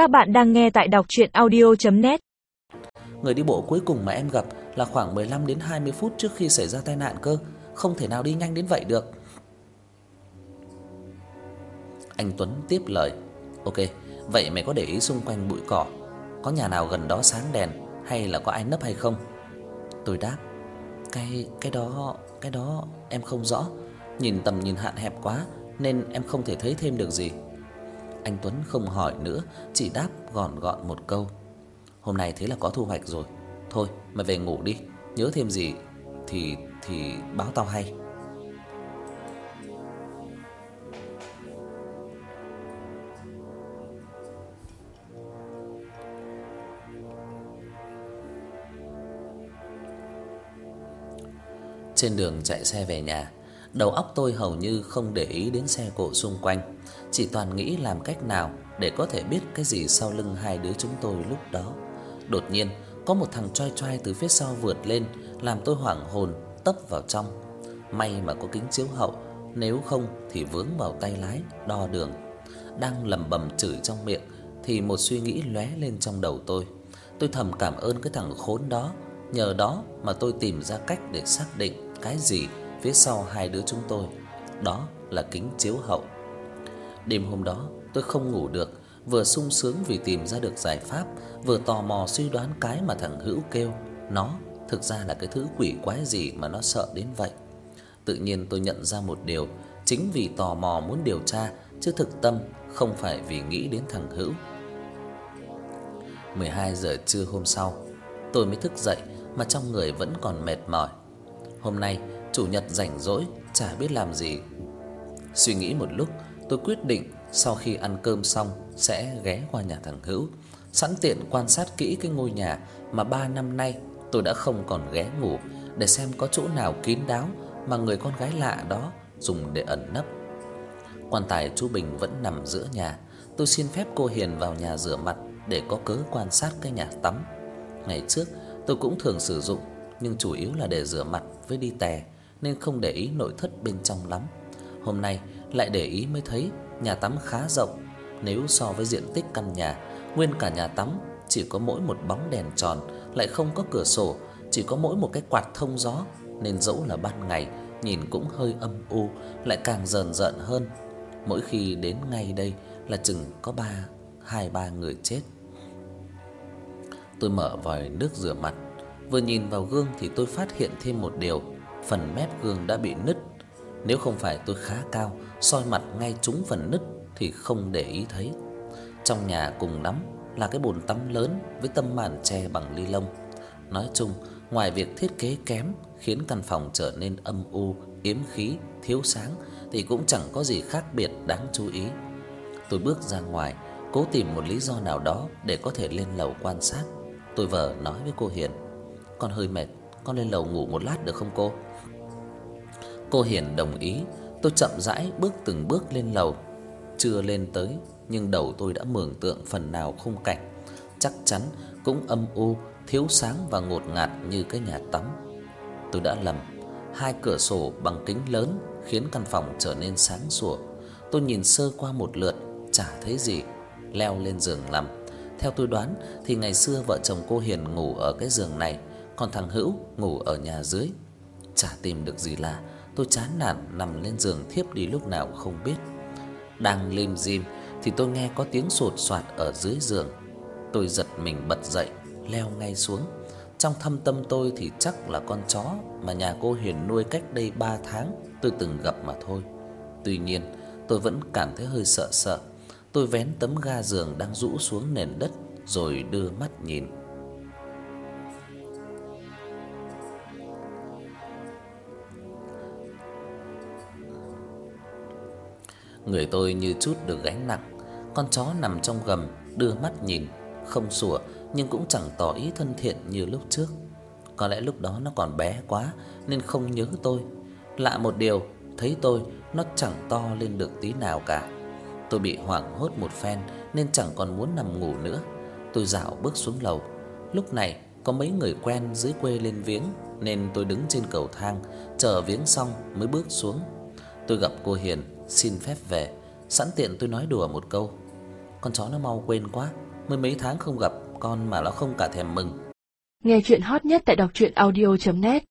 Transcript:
Các bạn đang nghe tại đọc audio net Người đi bộ cuối cùng mà em gặp là khoảng 15 đến 20 phút trước khi xảy ra tai nạn cơ, không thể nào đi nhanh đến vậy được. Anh Tuấn tiếp lời, "Ok, vậy mày có để ý xung quanh bụi cỏ, có nhà nào gần đó sáng đèn hay là có ai nấp hay không?" Tôi đáp, "Cái cái đó, cái đó em không rõ, nhìn tầm nhìn hạn hẹp quá nên em không thể thấy thêm được gì." Anh Tuấn không hỏi nữa, chỉ đáp gọn gọn một câu. Hôm nay thế là có thu hoạch rồi. Thôi, mày về ngủ đi, nhớ thêm gì thì thì báo tao hay. Trên đường chạy xe về nhà, đầu óc tôi hầu như không để ý đến xe cộ xung quanh, chỉ toàn nghĩ làm cách nào để có thể biết cái gì sau lưng hai đứa chúng tôi lúc đó. Đột nhiên, có một thằng choi choi từ phía sau vượt lên, làm tôi hoảng hồn, tấp vào trong. May mà có kính chiếu hậu, nếu không thì vướng vào tay lái đo đường. Đang lẩm bẩm chửi trong miệng thì một suy nghĩ lóe lên trong đầu tôi. Tôi thầm cảm ơn cái thằng khốn đó, nhờ đó mà tôi tìm ra cách để xác định cái gì phía sau hai đứa chúng tôi. Đó là kính chiếu hậu. Đêm hôm đó, tôi không ngủ được, vừa sung sướng vì tìm ra được giải pháp, vừa tò mò suy đoán cái mà thằng Hữu kêu, nó thực ra là cái thứ quỷ quái gì mà nó sợ đến vậy. Tự nhiên tôi nhận ra một điều, chính vì tò mò muốn điều tra chứ thực tâm không phải vì nghĩ đến thằng Hữu. 12 giờ trưa hôm sau, tôi mới thức dậy mà trong người vẫn còn mệt mỏi. Hôm nay chủ nhật rảnh rỗi, chả biết làm gì. Suy nghĩ một lúc, tôi quyết định sau khi ăn cơm xong sẽ ghé qua nhà thằng Hữu, sẵn tiện quan sát kỹ cái ngôi nhà mà 3 năm nay tôi đã không còn ghé ngủ để xem có chỗ nào kín đáo mà người con gái lạ đó dùng để ẩn nấp. Quan tài chú Bình vẫn nằm giữa nhà, tôi xin phép cô Hiền vào nhà rửa mặt để có cớ quan sát cái nhà tắm. Ngày trước tôi cũng thường sử dụng nhưng chủ yếu là để rửa mặt với đi tè nên không để ý nội thất bên trong lắm. Hôm nay lại để ý mới thấy nhà tắm khá rộng, nếu so với diện tích căn nhà, nguyên cả nhà tắm chỉ có mỗi một bóng đèn tròn, lại không có cửa sổ, chỉ có mỗi một cái quạt thông gió nên dẫu là ban ngày nhìn cũng hơi âm u, lại càng rờn rợn hơn. Mỗi khi đến ngay đây là chừng có ba hai ba người chết. Tôi mở vòi nước rửa mặt, vừa nhìn vào gương thì tôi phát hiện thêm một điều, phần mép gương đã bị nứt. Nếu không phải tôi khá cao, soi mặt ngay trúng phần nứt thì không để ý thấy. Trong nhà cùng lắm là cái bồn tắm lớn với tấm màn che bằng ni lông. Nói chung, ngoài việc thiết kế kém khiến căn phòng trở nên âm u, yếm khí, thiếu sáng thì cũng chẳng có gì khác biệt đáng chú ý. Tôi bước ra ngoài, cố tìm một lý do nào đó để có thể lên lầu quan sát. Tôi vờ nói với cô Hiền: "Con hơi mệt, con lên lầu ngủ một lát được không cô?" Cô Hiền đồng ý, tôi chậm rãi bước từng bước lên lầu. Chưa lên tới nhưng đầu tôi đã mường tượng phần nào khung cảnh, chắc chắn cũng âm u, thiếu sáng và ngột ngạt như cái nhà tắm. Tôi đã lầm, hai cửa sổ bằng kính lớn khiến căn phòng trở nên sáng sủa. Tôi nhìn sơ qua một lượt, chả thấy gì, leo lên giường nằm. Theo tôi đoán thì ngày xưa vợ chồng cô Hiền ngủ ở cái giường này, còn thằng Hữu ngủ ở nhà dưới. Chả tìm được gì lạ, tôi chán nản nằm lên giường thiếp đi lúc nào không biết. Đang lim dim thì tôi nghe có tiếng sột soạt ở dưới giường. Tôi giật mình bật dậy, leo ngay xuống. Trong thâm tâm tôi thì chắc là con chó mà nhà cô Hiền nuôi cách đây 3 tháng tôi từng gặp mà thôi. Tuy nhiên, tôi vẫn cảm thấy hơi sợ sợ. Tôi vén tấm ga giường đang rũ xuống nền đất rồi đưa mắt nhìn. Người tôi như chút được gánh nặng. Con chó nằm trong gầm, đưa mắt nhìn, không sủa nhưng cũng chẳng tỏ ý thân thiện như lúc trước. Có lẽ lúc đó nó còn bé quá nên không nhớ tôi. Lạ một điều, thấy tôi nó chẳng to lên được tí nào cả. Tôi bị hoảng hốt một phen nên chẳng còn muốn nằm ngủ nữa. Tôi dạo bước xuống lầu. Lúc này có mấy người quen dưới quê lên viếng nên tôi đứng trên cầu thang chờ viếng xong mới bước xuống. Tôi gặp cô Hiền xin phép về, sẵn tiện tôi nói đùa một câu. Con chó nó mau quên quá, mới mấy tháng không gặp con mà nó không cả thèm mừng. Nghe chuyện hot nhất tại đọc truyện audio net